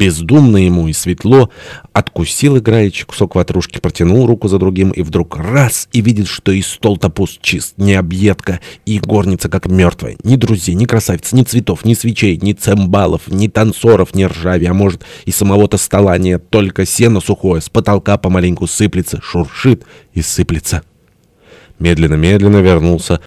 бездумно ему и светло, откусил играючи кусок ватрушки, протянул руку за другим, и вдруг раз, и видит, что и стол-то пуст чист, не объедка, и горница как мертвая. Ни друзей, ни красавиц, ни цветов, ни свечей, ни цимбалов, ни танцоров, ни ржави, а может и самого-то стола нет, только сено сухое, с потолка помаленьку сыплется, шуршит и сыплется. Медленно-медленно вернулся